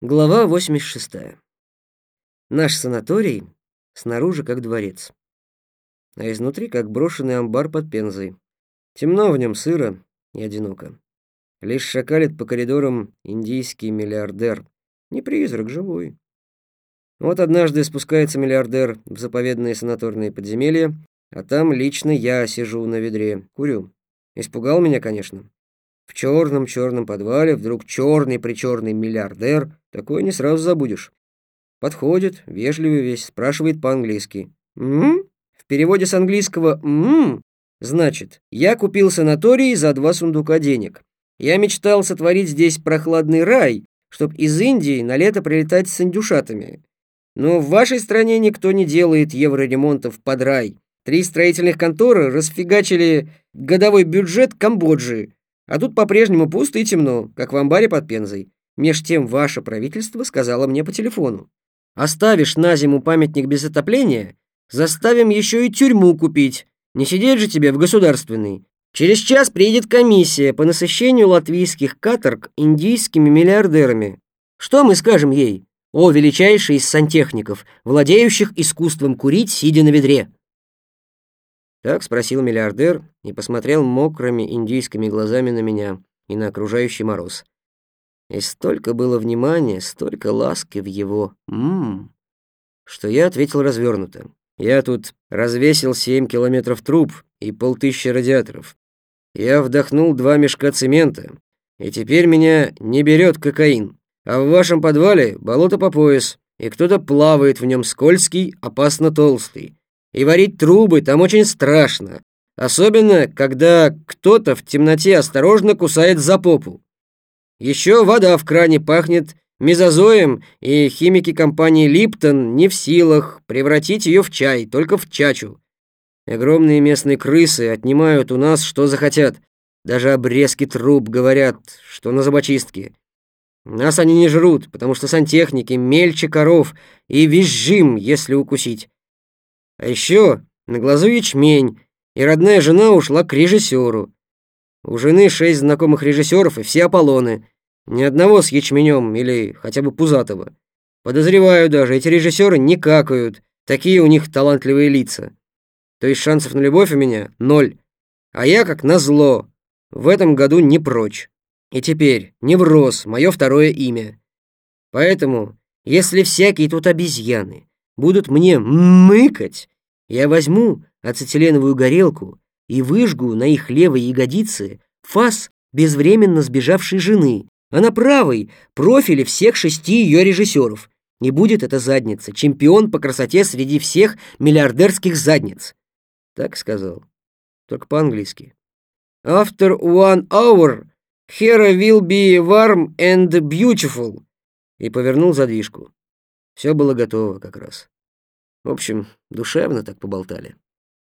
Глава 86. Наш санаторий снаружи как дворец, а изнутри как брошенный амбар под Пензой. Темно в нем, сыро и одиноко. Лишь шакалит по коридорам индийский миллиардер. Не призрак, живой. Вот однажды спускается миллиардер в заповедные санаторные подземелья, а там лично я сижу на ведре, курю. Испугал меня, конечно. В черном-черном подвале вдруг черный-причерный миллиардер, такое не сразу забудешь. Подходит, вежливый весь, спрашивает по-английски. «М?», В переводе с английского «м» значит «я купил санаторий за два сундука денег». Я мечтал сотворить здесь прохладный рай, чтоб из Индии на лето прилетать с индюшатами. Но в вашей стране никто не делает евроремонтов под рай. Три строительных конторы расфигачили годовой бюджет Камбоджи, а тут по-прежнему пусто и темно, как в амбаре под Пензой. Меж тем ваше правительство сказало мне по телефону. Оставишь на зиму памятник без отопления, заставим еще и тюрьму купить. Не сидеть же тебе в государственной. Через час приедет комиссия по насыщению латвийских каторг индийскими миллиардерами. Что мы скажем ей? О, величайший из сантехников, владеющих искусством курить, сидя на ведре. Так спросил миллиардер и посмотрел мокрыми индийскими глазами на меня и на окружающий мороз. И столько было внимания, столько ласки в его «ммм», что я ответил развернуто. Я тут развесил семь километров труб и полтыщи радиаторов. Я вдохнул два мешка цемента, и теперь меня не берет кокаин. А в вашем подвале болото по пояс, и кто-то плавает в нем скользкий, опасно толстый. И варить трубы там очень страшно, особенно когда кто-то в темноте осторожно кусает за попу. Еще вода в кране пахнет мезозоем, и химики компании Липтон не в силах превратить ее в чай, только в чачу. Огромные местные крысы отнимают у нас что захотят. Даже обрезки труб говорят, что на зубочистке. Нас они не жрут, потому что сантехники мельче коров и визжим, если укусить. А еще на глазу ячмень, и родная жена ушла к режиссеру. У жены шесть знакомых режиссеров и все Аполлоны. Ни одного с ячменем или хотя бы пузатого. Подозреваю даже, эти режиссеры не какают. Такие у них талантливые лица. То есть шансов на любовь у меня ноль. А я, как назло, в этом году не прочь. И теперь невроз — мое второе имя. Поэтому, если всякие тут обезьяны будут мне мыкать, я возьму ацетиленовую горелку и выжгу на их левой ягодице фас безвременно сбежавшей жены, а на правой — профили всех шести ее режиссеров. Не будет эта задница, чемпион по красоте среди всех миллиардерских задниц. Так сказал, только по-английски. After one hour, here will be warm and beautiful. И повернул задвижку. Все было готово как раз. В общем, душевно так поболтали.